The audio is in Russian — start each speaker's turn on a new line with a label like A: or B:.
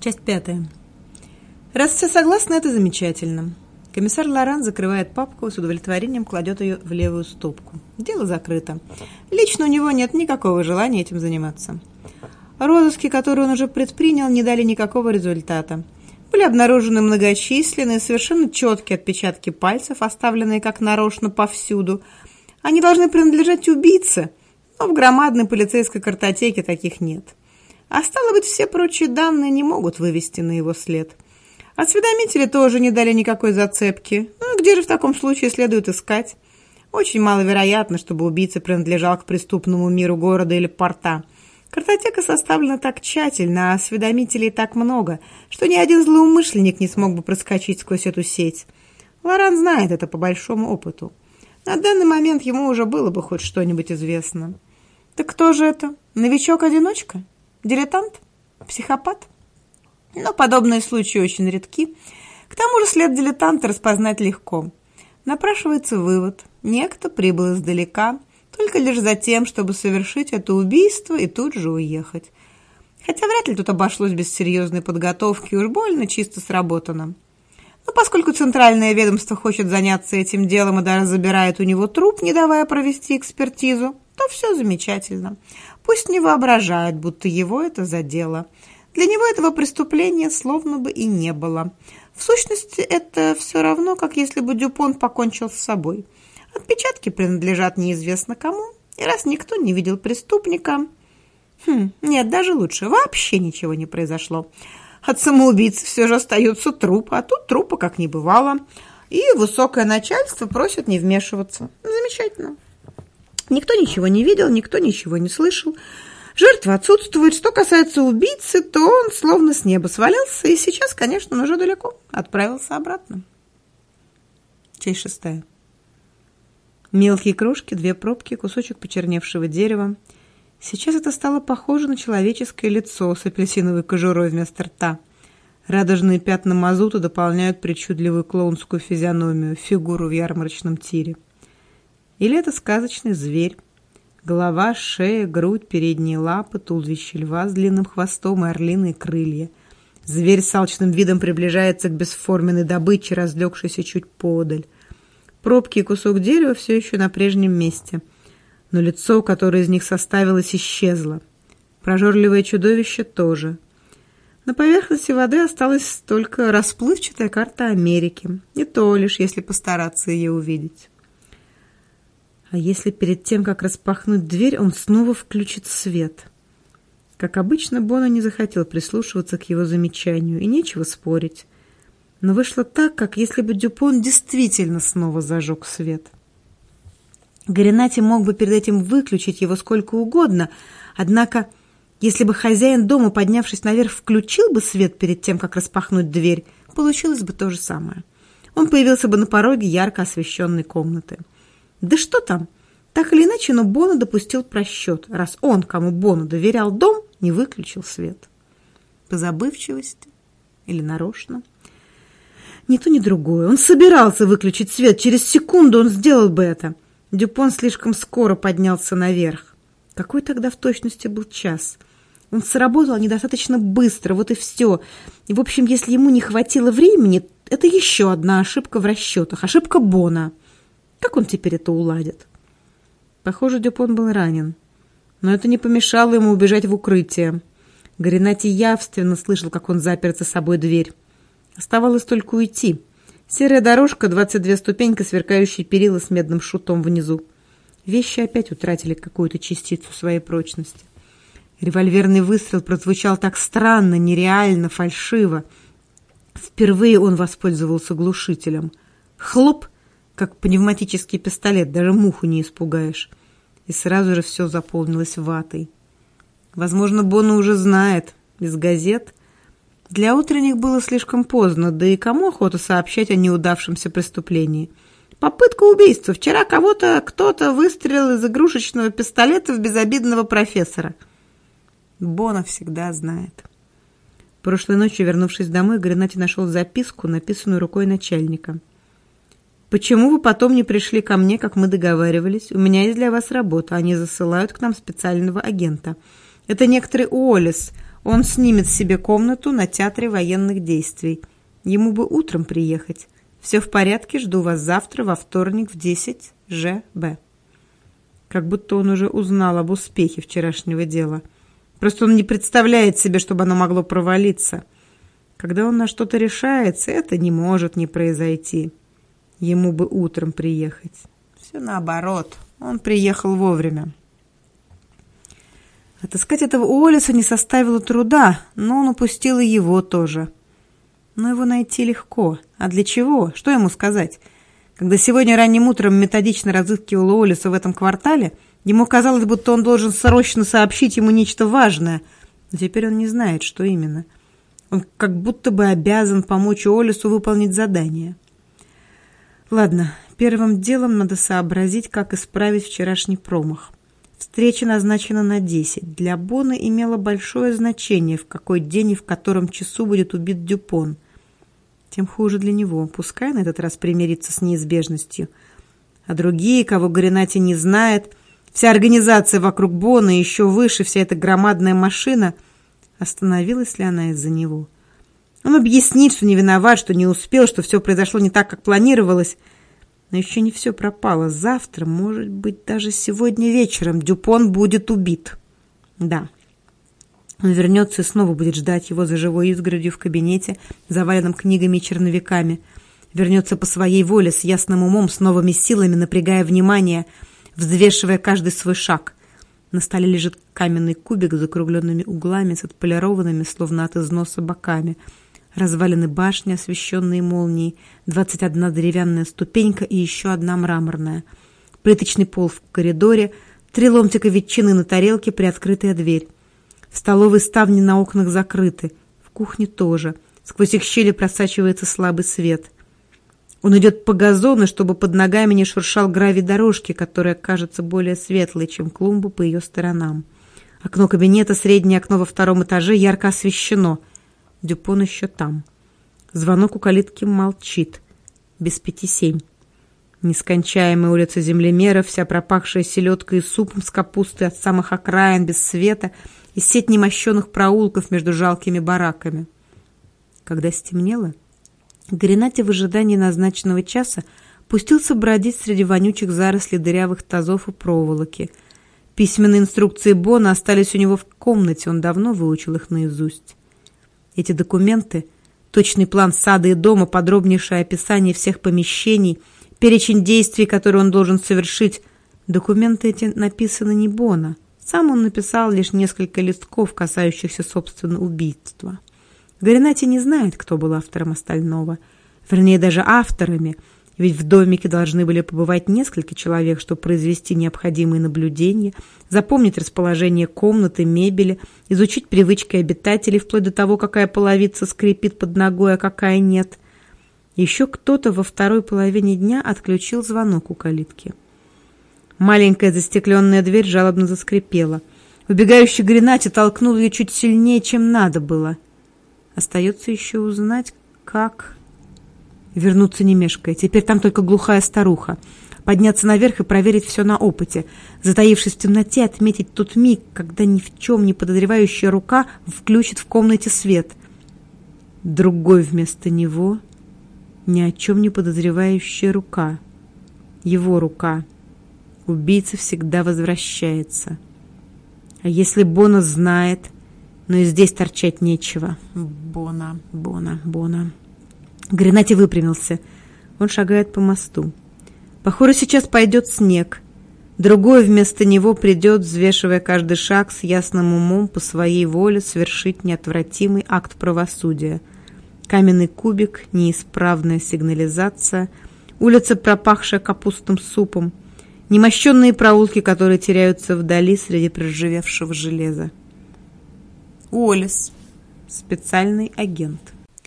A: Часть пятая. Раз все согласны, это замечательно. Комиссар Лоран закрывает папку и с удовлетворением кладет ее в левую стопку. Дело закрыто. Лично у него нет никакого желания этим заниматься. Розыски, которые он уже предпринял, не дали никакого результата. Были обнаружены многочисленные, совершенно четкие отпечатки пальцев, оставленные как нарочно повсюду. Они должны принадлежать убийце, но в громадной полицейской картотеке таких нет. А стало быть, все прочие данные не могут вывести на его след. Осведомители тоже не дали никакой зацепки. Ну, где же в таком случае следует искать? Очень маловероятно, чтобы убийца принадлежал к преступному миру города или порта. Картотека составлена так тщательно, а осведомителей так много, что ни один злоумышленник не смог бы проскочить сквозь эту сеть. Лоран знает это по большому опыту. На данный момент ему уже было бы хоть что-нибудь известно. Так кто же это? Новичок-одиночка? Дилетант? Психопат? Но подобные случаи очень редки. К тому же след дилетанта распознать легко. Напрашивается вывод. Некто прибыл издалека, только лишь за тем, чтобы совершить это убийство и тут же уехать. Хотя вряд ли тут обошлось без серьезной подготовки, уж больно чисто сработано. Но поскольку центральное ведомство хочет заняться этим делом и даже забирает у него труп, не давая провести экспертизу, то все замечательно. Пусть не воображает, будто его это задело. Для него этого преступления словно бы и не было. В сущности, это все равно, как если бы Дюпон покончил с собой. Отпечатки принадлежат неизвестно кому, и раз никто не видел преступника... Хм, нет, даже лучше, вообще ничего не произошло. От самоубийцы все же остается труп, а тут трупа как не бывало. И высокое начальство просит не вмешиваться. Замечательно. Никто ничего не видел, никто ничего не слышал. Жертва отсутствует. Что касается убийцы, то он словно с неба свалился и сейчас, конечно, уже далеко. Отправился обратно. Часть шестая. Мелкие крошки, две пробки, кусочек почерневшего дерева. Сейчас это стало похоже на человеческое лицо с апельсиновой кожурой вместо рта. Радужные пятна мазута дополняют причудливую клоунскую физиономию, фигуру в ярмарочном тире. Или это сказочный зверь. Голова, шея, грудь, передние лапы, туловище льва с длинным хвостом и орлиные крылья. Зверь с алчным видом приближается к бесформенной добыче, разлегшейся чуть подаль. Пробки и кусок дерева все еще на прежнем месте. Но лицо, которое из них составилось, исчезло. Прожорливое чудовище тоже. На поверхности воды осталась только расплывчатая карта Америки. И то лишь, если постараться ее увидеть. А если перед тем, как распахнуть дверь, он снова включит свет? Как обычно, Бона не захотел прислушиваться к его замечанию, и нечего спорить. Но вышло так, как если бы Дюпон действительно снова зажег свет. Горинати мог бы перед этим выключить его сколько угодно, однако, если бы хозяин дома, поднявшись наверх, включил бы свет перед тем, как распахнуть дверь, получилось бы то же самое. Он появился бы на пороге ярко освещенной комнаты. Да что там? Так или иначе, но Бона допустил просчет, раз он, кому Бона доверял дом, не выключил свет. По забывчивости или нарочно. Ни то, ни другое. Он собирался выключить свет. Через секунду он сделал бы это. Дюпон слишком скоро поднялся наверх. Какой тогда в точности был час? Он сработал недостаточно быстро, вот и все. И, в общем, если ему не хватило времени, это еще одна ошибка в расчетах. Ошибка Бона. Как он теперь это уладит? Похоже, Дюпон был ранен. Но это не помешало ему убежать в укрытие. Горинати явственно слышал, как он запер за собой дверь. Оставалось только уйти. Серая дорожка, 22 ступенька, сверкающие перила с медным шутом внизу. Вещи опять утратили какую-то частицу своей прочности. Револьверный выстрел прозвучал так странно, нереально, фальшиво. Впервые он воспользовался глушителем. Хлоп! Как пневматический пистолет, даже муху не испугаешь. И сразу же все заполнилось ватой. Возможно, Бона уже знает из газет. Для утренних было слишком поздно, да и кому охота сообщать о неудавшемся преступлении? Попытка убийства. Вчера кого-то кто-то выстрелил из игрушечного пистолета в безобидного профессора. Бона всегда знает. Прошлой ночью, вернувшись домой, Гренати нашел записку, написанную рукой начальника. Почему вы потом не пришли ко мне, как мы договаривались? У меня есть для вас работа. Они засылают к нам специального агента. Это некоторый Уоллес. Он снимет себе комнату на театре военных действий. Ему бы утром приехать. Все в порядке, жду вас завтра во вторник в 10 ЖБ. Как будто он уже узнал об успехе вчерашнего дела. Просто он не представляет себе, чтобы оно могло провалиться. Когда он на что-то решается, это не может не произойти. Ему бы утром приехать. Все наоборот. Он приехал вовремя. Отыскать этого Уоллеса не составило труда, но он упустил и его тоже. Но его найти легко. А для чего? Что ему сказать? Когда сегодня ранним утром методично разыскивал Уоллеса в этом квартале, ему казалось, будто он должен срочно сообщить ему нечто важное. Но теперь он не знает, что именно. Он как будто бы обязан помочь Уоллесу выполнить задание. Ладно, первым делом надо сообразить, как исправить вчерашний промах. Встреча назначена на 10. Для Бона имело большое значение, в какой день и в котором часу будет убит Дюпон. Тем хуже для него. Пускай на этот раз примирится с неизбежностью. А другие, кого Горинати не знает, вся организация вокруг Бона еще выше вся эта громадная машина, остановилась ли она из-за него? Он объяснит, что не виноват, что не успел, что все произошло не так, как планировалось – но еще не все пропало. Завтра, может быть, даже сегодня вечером Дюпон будет убит. Да. Он вернется и снова будет ждать его за живой изгородью в кабинете, заваленном книгами и черновиками. Вернется по своей воле, с ясным умом, с новыми силами, напрягая внимание, взвешивая каждый свой шаг. На столе лежит каменный кубик с закругленными углами, с отполированными, словно от износа, боками – развалины башни, освещенные молнией, двадцать одна деревянная ступенька и еще одна мраморная. Плиточный пол в коридоре, три ломтика ветчины на тарелке, приоткрытая дверь. В столовой ставни на окнах закрыты, в кухне тоже. Сквозь их щели просачивается слабый свет. Он идет по газону, чтобы под ногами не шуршал гравий дорожки, которая кажется более светлой, чем клумбу по ее сторонам. Окно кабинета, среднее окно во втором этаже, ярко освещено — Дюпон еще там. Звонок у калитки молчит. Без пяти семь. Нескончаемая улица землемера, вся пропахшая селедкой и супом с капустой от самых окраин, без света, и сеть немощенных проулков между жалкими бараками. Когда стемнело, Гренати в ожидании назначенного часа пустился бродить среди вонючих зарослей дырявых тазов и проволоки. Письменные инструкции Бона остались у него в комнате, он давно выучил их наизусть. Эти документы, точный план сада и дома, подробнейшее описание всех помещений, перечень действий, которые он должен совершить, документы эти написаны не Бона. Сам он написал лишь несколько листков, касающихся, собственно, убийства. Горинати не знает, кто был автором остального. Вернее, даже авторами – ведь в домике должны были побывать несколько человек, чтобы произвести необходимые наблюдения, запомнить расположение комнаты, мебели, изучить привычки обитателей, вплоть до того, какая половица скрипит под ногой, а какая нет. Еще кто-то во второй половине дня отключил звонок у калитки. Маленькая застекленная дверь жалобно заскрипела. Убегающий Гренати толкнул ее чуть сильнее, чем надо было. Остается еще узнать, как... Вернуться не мешкая. Теперь там только глухая старуха. Подняться наверх и проверить все на опыте. Затаившись в темноте, отметить тот миг, когда ни в чем не подозревающая рука включит в комнате свет. Другой вместо него ни о чем не подозревающая рука. Его рука. Убийца всегда возвращается. А если Бона знает, но и здесь торчать нечего. Бона, Бона, Бона. Гренати выпрямился. Он шагает по мосту. Похоже, сейчас пойдет снег. Другой вместо него придет, взвешивая каждый шаг с ясным умом по своей воле совершить неотвратимый акт правосудия. Каменный кубик, неисправная сигнализация, улица, пропахшая капустным супом, немощенные проулки, которые теряются вдали среди проживевшего железа. Уоллес. Специальный агент.